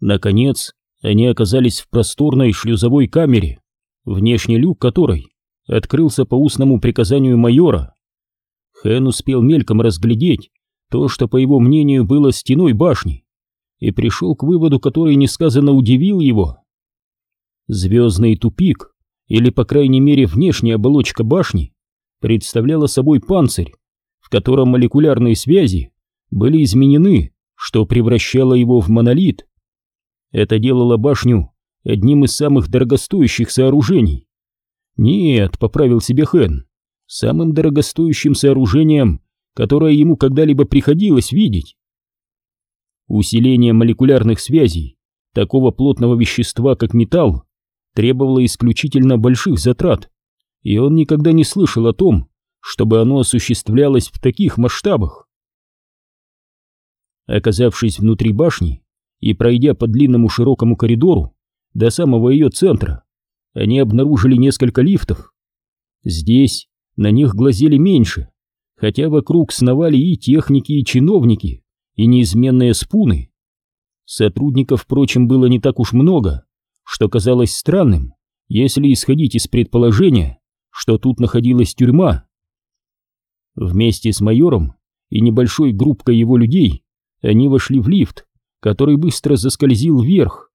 Наконец, они оказались в просторной шлюзовой камере, внешний люк которой открылся по устному приказанию майора. Хэн успел мельком разглядеть то, что, по его мнению, было стеной башни, и пришел к выводу, который несказанно удивил его. Звездный тупик, или, по крайней мере, внешняя оболочка башни, представляла собой панцирь, в котором молекулярные связи были изменены, что превращало его в монолит. Это делало башню одним из самых дорогостоящих сооружений. Нет, поправил себе Хэн, самым дорогостоящим сооружением, которое ему когда-либо приходилось видеть. Усиление молекулярных связей такого плотного вещества, как металл, требовало исключительно больших затрат, и он никогда не слышал о том, чтобы оно осуществлялось в таких масштабах. Оказавшись внутри башни и пройдя по длинному широкому коридору до самого ее центра, они обнаружили несколько лифтов. Здесь на них глазели меньше, хотя вокруг сновали и техники, и чиновники, и неизменные спуны. Сотрудников, впрочем, было не так уж много, что казалось странным, если исходить из предположения, что тут находилась тюрьма. Вместе с майором и небольшой группкой его людей они вошли в лифт, который быстро заскользил вверх.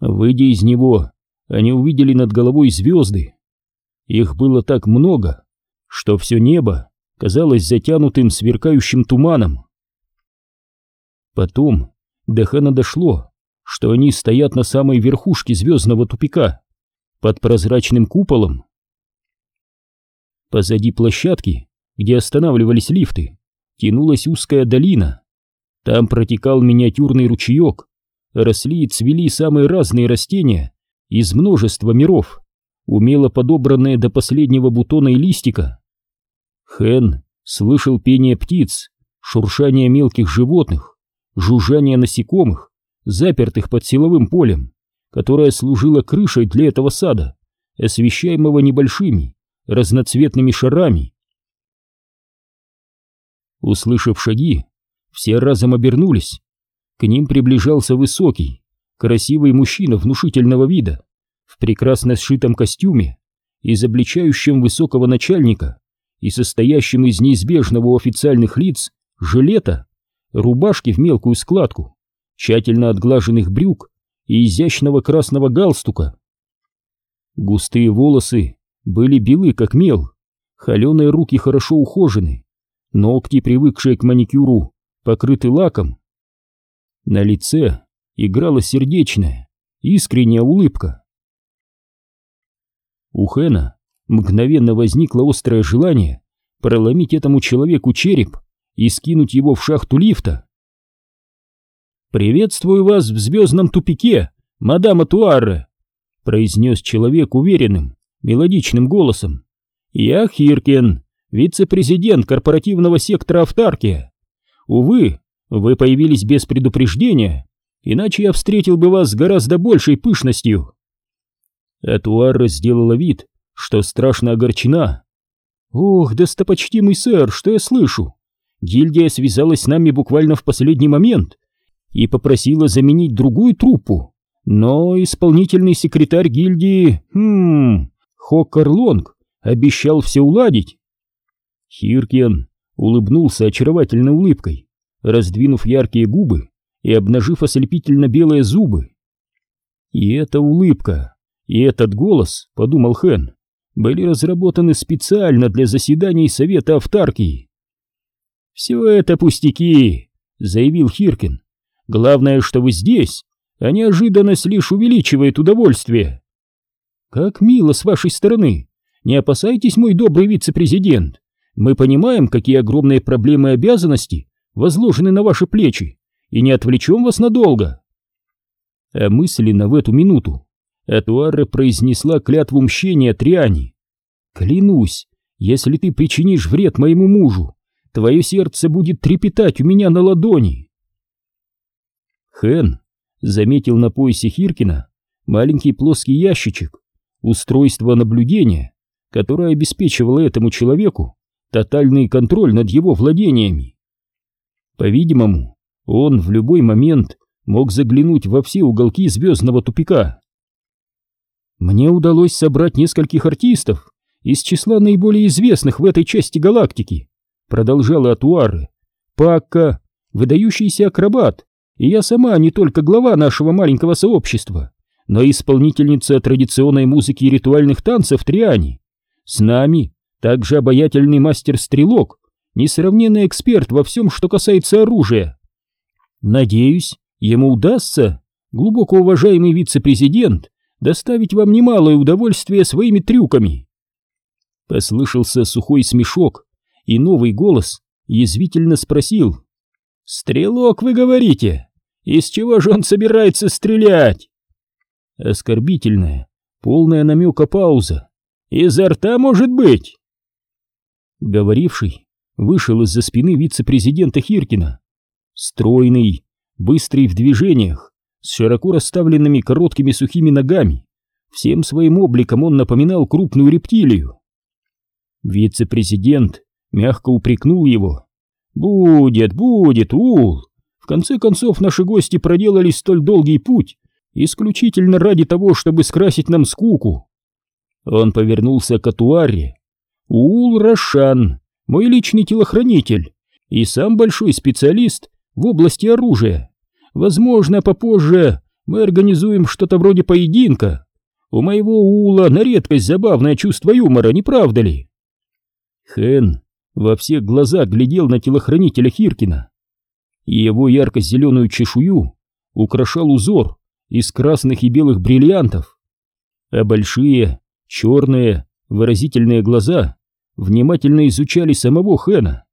Выйдя из него, они увидели над головой звезды. Их было так много, что все небо казалось затянутым сверкающим туманом. Потом до Хэна дошло, что они стоят на самой верхушке звездного тупика, под прозрачным куполом. Позади площадки, где останавливались лифты, тянулась узкая долина. Там протекал миниатюрный ручеек, росли и цвели самые разные растения из множества миров, умело подобранные до последнего бутона и листика. Хэн слышал пение птиц, шуршание мелких животных, жужжание насекомых, запертых под силовым полем, которое служило крышей для этого сада, освещаемого небольшими разноцветными шарами. Услышав шаги, все разом обернулись. К ним приближался высокий, красивый мужчина внушительного вида, в прекрасно сшитом костюме, изобличающем высокого начальника и состоящем из неизбежного у официальных лиц жилета рубашки в мелкую складку, тщательно отглаженных брюк и изящного красного галстука. Густые волосы были белы, как мел, холеные руки хорошо ухожены, ногти, привыкшие к маникюру, покрыты лаком. На лице играла сердечная, искренняя улыбка. У Хэна мгновенно возникло острое желание проломить этому человеку череп и скинуть его в шахту лифта. «Приветствую вас в звездном тупике, мадам Атуарре», произнес человек уверенным, мелодичным голосом. «Я Хиркин, вице-президент корпоративного сектора Автаркия. Увы, вы появились без предупреждения, иначе я встретил бы вас с гораздо большей пышностью». Атуарра сделала вид, что страшно огорчена. «Ох, достопочтимый сэр, что я слышу! Гильдия связалась с нами буквально в последний момент и попросила заменить другую труппу. Но исполнительный секретарь гильдии, хм, Хоккар Лонг, обещал все уладить. Хиркен улыбнулся очаровательной улыбкой, раздвинув яркие губы и обнажив ослепительно белые зубы. И эта улыбка, и этот голос, подумал Хэн, были разработаны специально для заседаний Совета Автаркии. «Все это пустяки», — заявил Хиркин. «Главное, что вы здесь, а неожиданность лишь увеличивает удовольствие». «Как мило с вашей стороны! Не опасайтесь, мой добрый вице-президент. Мы понимаем, какие огромные проблемы и обязанности возложены на ваши плечи, и не отвлечем вас надолго». А мысленно в эту минуту Атуарре произнесла клятву мщения Триани. «Клянусь, если ты причинишь вред моему мужу, твое сердце будет трепетать у меня на ладони. Хэн заметил на поясе Хиркина маленький плоский ящичек, устройство наблюдения, которое обеспечивало этому человеку тотальный контроль над его владениями. По-видимому, он в любой момент мог заглянуть во все уголки звездного тупика. Мне удалось собрать нескольких артистов из числа наиболее известных в этой части галактики, продолжала Атуары. Пакка, выдающийся акробат, и я сама не только глава нашего маленького сообщества, но и исполнительница традиционной музыки и ритуальных танцев Триани. С нами также обаятельный мастер-стрелок, несравненный эксперт во всем, что касается оружия. Надеюсь, ему удастся, глубоко уважаемый вице-президент, доставить вам немалое удовольствие своими трюками. Послышался сухой смешок, и новый голос язвительно спросил. «Стрелок, вы говорите? Из чего же он собирается стрелять?» Оскорбительная, полная намека пауза. «Изо рта, может быть?» Говоривший вышел из-за спины вице-президента Хиркина. Стройный, быстрый в движениях, с широко расставленными короткими сухими ногами. Всем своим обликом он напоминал крупную рептилию. Вице-президент мягко упрекнул его. «Будет, будет, Ул! В конце концов, наши гости проделали столь долгий путь, исключительно ради того, чтобы скрасить нам скуку». Он повернулся к Атуаре. «Ул Рошан, мой личный телохранитель и сам большой специалист в области оружия. Возможно, попозже мы организуем что-то вроде поединка. У моего Ула на редкость забавное чувство юмора, не правда ли?» Хэн во все глаза глядел на телохранителя Хиркина, его ярко-зеленую чешую украшал узор из красных и белых бриллиантов, а большие, черные, выразительные глаза внимательно изучали самого Хэна.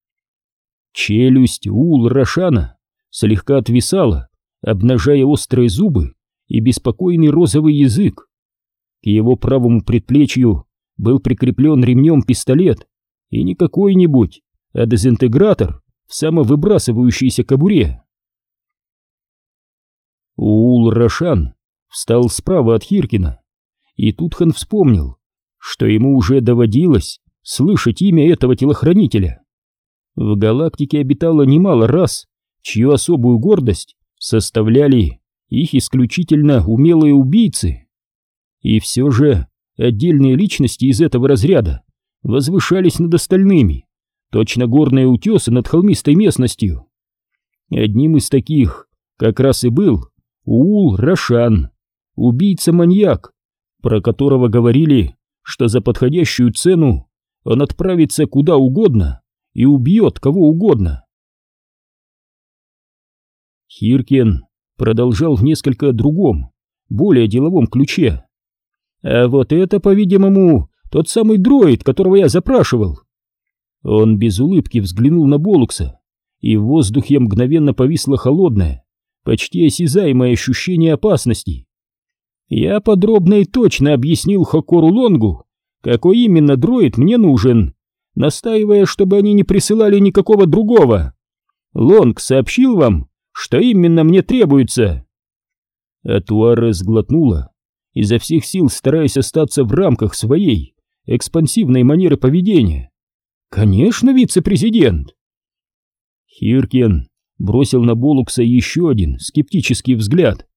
Челюсть Ул Рошана слегка отвисала, обнажая острые зубы и беспокойный розовый язык. К его правому предплечью был прикреплен ремнем пистолет, и не какой-нибудь, а дезинтегратор в самовыбрасывающейся кобуре. Уул Рошан встал справа от Хиркина, и Тутхан вспомнил, что ему уже доводилось слышать имя этого телохранителя. В галактике обитало немало рас, чью особую гордость составляли их исключительно умелые убийцы. И все же отдельные личности из этого разряда возвышались над остальными, точно горные утесы над холмистой местностью. Одним из таких как раз и был Уул Рошан, убийца-маньяк, про которого говорили, что за подходящую цену он отправится куда угодно и убьет кого угодно. Хиркен продолжал в несколько другом, более деловом ключе. А вот это, по-видимому, тот самый дроид, которого я запрашивал. Он без улыбки взглянул на Болукса, и в воздухе мгновенно повисло холодное, почти осязаемое ощущение опасности. Я подробно и точно объяснил Хокору Лонгу, какой именно дроид мне нужен, настаивая, чтобы они не присылали никакого другого. Лонг сообщил вам, что именно мне требуется. Атуара сглотнула, изо всех сил стараясь остаться в рамках своей экспансивной манеры поведения. Конечно, вице-президент. Хиркин бросил на Болукса еще один скептический взгляд.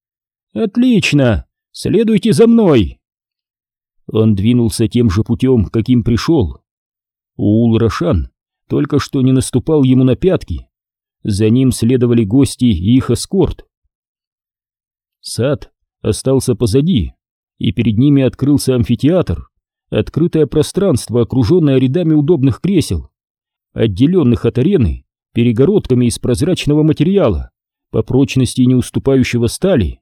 Отлично, следуйте за мной. Он двинулся тем же путем, каким пришел. Уул Рошан только что не наступал ему на пятки. За ним следовали гости и их эскорт. Сад остался позади, и перед ними открылся амфитеатр, открытое пространство, окруженное рядами удобных кресел, отделенных от арены перегородками из прозрачного материала, по прочности не уступающего стали.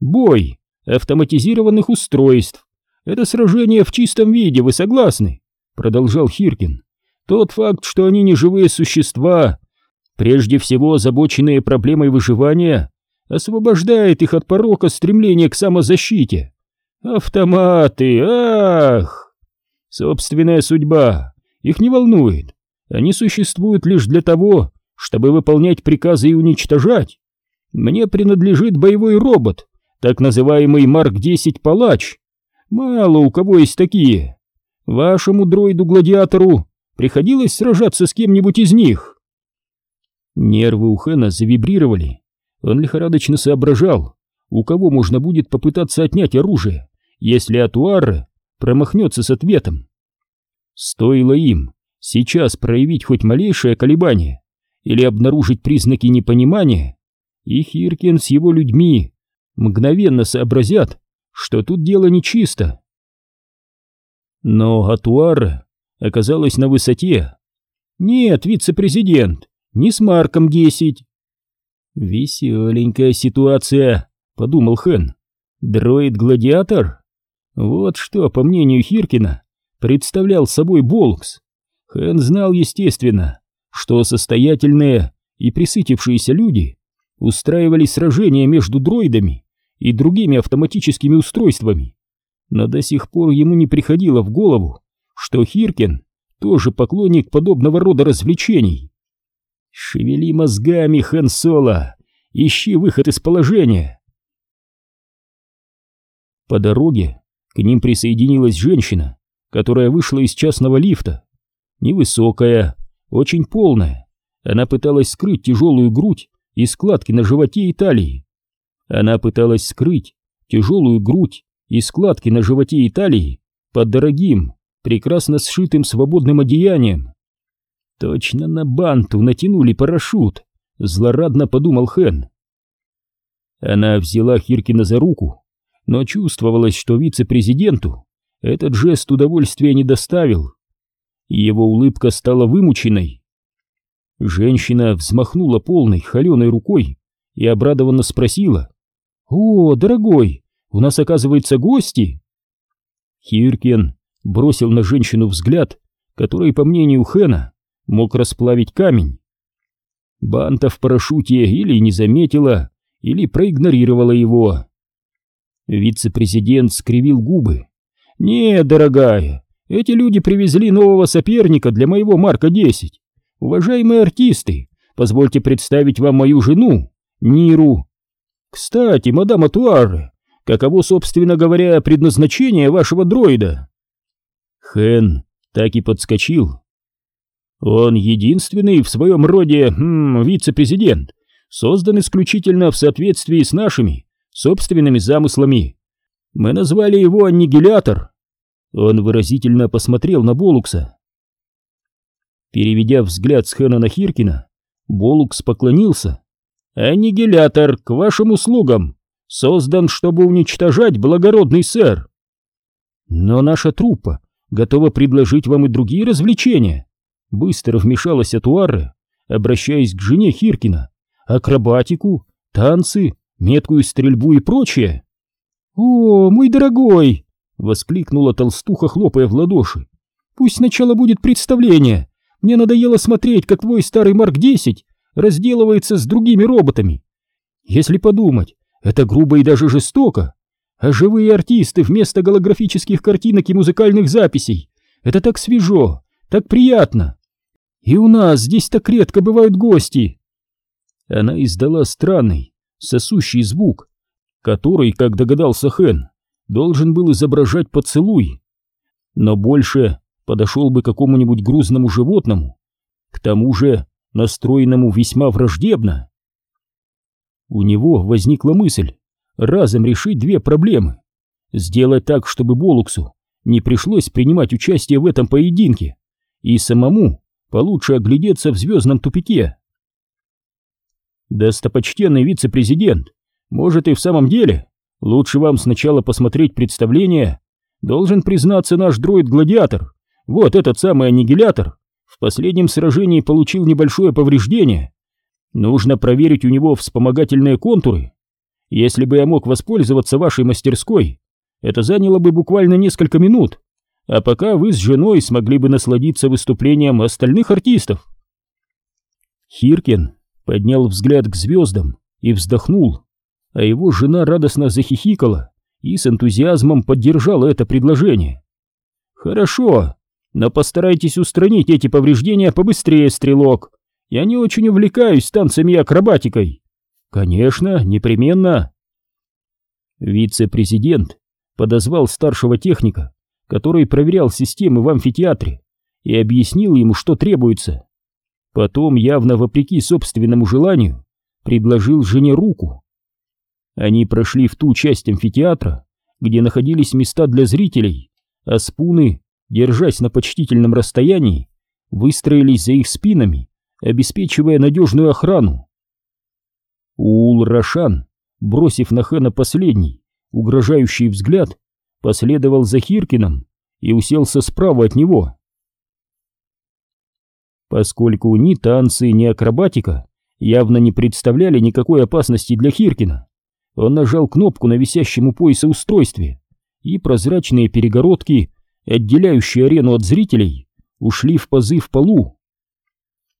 Бой автоматизированных устройств. Это сражение в чистом виде, вы согласны? Продолжал Хиркин. Тот факт, что они не живые существа, прежде всего озабоченные проблемой выживания, освобождает их от порока стремления к самозащите. Автоматы, ах! Собственная судьба их не волнует. Они существуют лишь для того, чтобы выполнять приказы и уничтожать. Мне принадлежит боевой робот, так называемый Марк-10 Палач. Мало у кого есть такие. Вашему дроиду-гладиатору приходилось сражаться с кем-нибудь из них. Нервы у Хэна завибрировали. Он лихорадочно соображал, у кого можно будет попытаться отнять оружие, если Атуарре промахнется с ответом. Стоило им сейчас проявить хоть малейшее колебание или обнаружить признаки непонимания, и Хиркин с его людьми мгновенно сообразят, что тут дело нечисто. Но Атуара оказалась на высоте. Нет, вице-президент, не с Марком 10. Веселенькая ситуация, подумал Хэн. Дроид-гладиатор? Вот что, по мнению Хиркина, представлял собой Болкс. Хэн знал, естественно, что состоятельные и присытившиеся люди устраивали сражения между дроидами и другими автоматическими устройствами, но до сих пор ему не приходило в голову, что Хиркин тоже поклонник подобного рода развлечений. Шевели мозгами, Хэн Соло, ищи выход из положения. По дороге к ним присоединилась женщина, которая вышла из частного лифта. Невысокая, очень полная. Она пыталась скрыть тяжелую грудь и складки на животе и талии. Она пыталась скрыть тяжелую грудь и складки на животе и талии под дорогим, прекрасно сшитым свободным одеянием. Точно на банту натянули парашют, злорадно подумал Хэн. Она взяла Хиркина за руку, но чувствовалось, что вице-президенту этот жест удовольствия не доставил. Его улыбка стала вымученной. Женщина взмахнула полной холеной рукой и обрадованно спросила. «О, дорогой, у нас, оказывается, гости!» Хиркин бросил на женщину взгляд, который, по мнению Хэна, мог расплавить камень. Банта в парашюте или не заметила, или проигнорировала его. Вице-президент скривил губы. «Нет, дорогая, эти люди привезли нового соперника для моего Марка-10. Уважаемые артисты, позвольте представить вам мою жену, Ниру. Кстати, мадам Атуар, каково, собственно говоря, предназначение вашего дроида?» Хэн так и подскочил. Он единственный в своем роде хм, вице-президент, создан исключительно в соответствии с нашими собственными замыслами. Мы назвали его аннигилятор. Он выразительно посмотрел на Болукса. Переведя взгляд с Хэна на Хиркина, Болукс поклонился. «Аннигилятор к вашим услугам! Создан, чтобы уничтожать благородный сэр!» «Но наша труппа готова предложить вам и другие развлечения!» Быстро вмешалась Атуарре, обращаясь к жене Хиркина. «Акробатику, танцы, меткую стрельбу и прочее!» «О, мой дорогой!» — воскликнула толстуха, хлопая в ладоши. «Пусть сначала будет представление. Мне надоело смотреть, как твой старый Марк-10 разделывается с другими роботами. Если подумать, это грубо и даже жестоко. А живые артисты вместо голографических картинок и музыкальных записей. Это так свежо, так приятно. И у нас здесь так редко бывают гости. Она издала странный, сосущий звук, который, как догадался Хэн, должен был изображать поцелуй. Но больше подошел бы какому-нибудь грузному животному, к тому же настроенному весьма враждебно. У него возникла мысль разом решить две проблемы. Сделать так, чтобы Болуксу не пришлось принимать участие в этом поединке, и самому получше оглядеться в звездном тупике. Достопочтенный вице-президент, может и в самом деле, лучше вам сначала посмотреть представление. Должен признаться наш дроид-гладиатор, вот этот самый аннигилятор, в последнем сражении получил небольшое повреждение. Нужно проверить у него вспомогательные контуры. Если бы я мог воспользоваться вашей мастерской, это заняло бы буквально несколько минут, а пока вы с женой смогли бы насладиться выступлением остальных артистов. Хиркин поднял взгляд к звездам и вздохнул, а его жена радостно захихикала и с энтузиазмом поддержала это предложение. «Хорошо, но постарайтесь устранить эти повреждения побыстрее, стрелок. Я не очень увлекаюсь танцами и акробатикой». «Конечно, непременно». Вице-президент подозвал старшего техника который проверял системы в амфитеатре и объяснил ему, что требуется. Потом, явно вопреки собственному желанию, предложил жене руку. Они прошли в ту часть амфитеатра, где находились места для зрителей, а спуны, держась на почтительном расстоянии, выстроились за их спинами, обеспечивая надежную охрану. Ул Рашан, бросив на Хэна последний, угрожающий взгляд, последовал за Хиркином и уселся справа от него. Поскольку ни танцы, ни акробатика явно не представляли никакой опасности для Хиркина, он нажал кнопку на висящем у пояса устройстве, и прозрачные перегородки, отделяющие арену от зрителей, ушли в пазы в полу.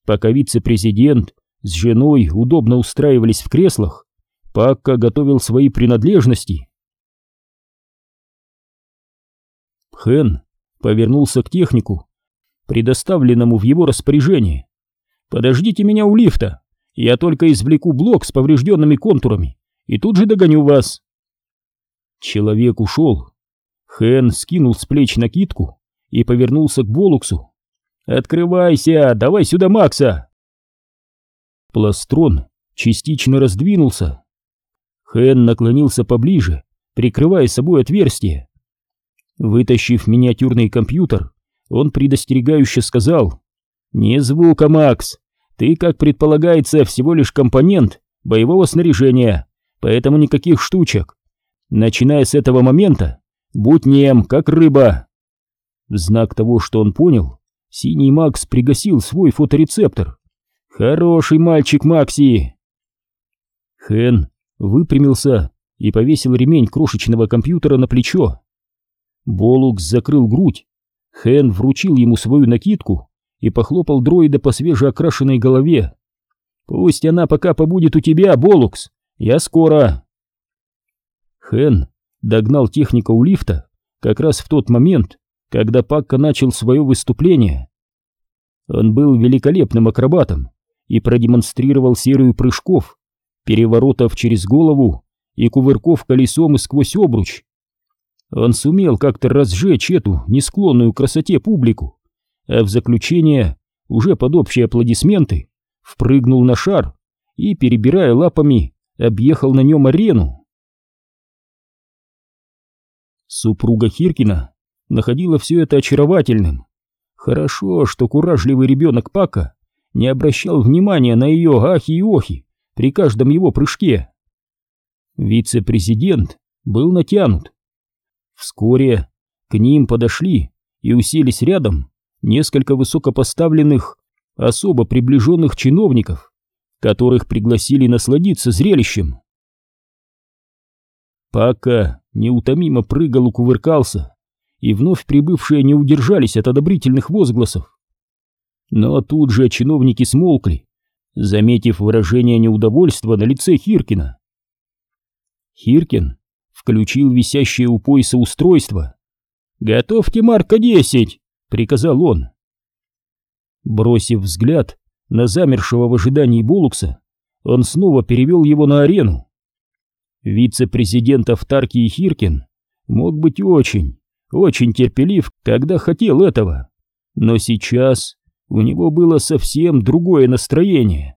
Пока вице-президент с женой удобно устраивались в креслах, Пакка готовил свои принадлежности. Хэн повернулся к технику, предоставленному в его распоряжение. «Подождите меня у лифта, я только извлеку блок с поврежденными контурами и тут же догоню вас». Человек ушел. Хэн скинул с плеч накидку и повернулся к Болуксу. «Открывайся! Давай сюда Макса!» Пластрон частично раздвинулся. Хэн наклонился поближе, прикрывая собой отверстие. Вытащив миниатюрный компьютер, он предостерегающе сказал «Не звука, Макс! Ты, как предполагается, всего лишь компонент боевого снаряжения, поэтому никаких штучек. Начиная с этого момента, будь нем, как рыба!» В знак того, что он понял, синий Макс пригасил свой фоторецептор. «Хороший мальчик, Макси!» Хэн выпрямился и повесил ремень крошечного компьютера на плечо. Болукс закрыл грудь. Хэн вручил ему свою накидку и похлопал дроида по свежеокрашенной голове. «Пусть она пока побудет у тебя, Болукс! Я скоро!» Хэн догнал техника у лифта как раз в тот момент, когда Пакка начал свое выступление. Он был великолепным акробатом и продемонстрировал серию прыжков, переворотов через голову и кувырков колесом и сквозь обруч. Он сумел как-то разжечь эту несклонную красоте публику, а в заключение, уже под общие аплодисменты, впрыгнул на шар и, перебирая лапами, объехал на нем арену. Супруга Хиркина находила все это очаровательным. Хорошо, что куражливый ребенок Пака не обращал внимания на ее ахи и охи при каждом его прыжке. Вице-президент был натянут. Вскоре к ним подошли и уселись рядом несколько высокопоставленных, особо приближенных чиновников, которых пригласили насладиться зрелищем. Пака неутомимо прыгал и кувыркался, и вновь прибывшие не удержались от одобрительных возгласов. Но тут же чиновники смолкли, заметив выражение неудовольства на лице Хиркина. Хиркин включил висящее у пояса устройство. «Готовьте Марка-10!» — приказал он. Бросив взгляд на замершего в ожидании Булукса, он снова перевел его на арену. Вице-президент Автаркии Хиркин мог быть очень, очень терпелив, когда хотел этого. Но сейчас у него было совсем другое настроение.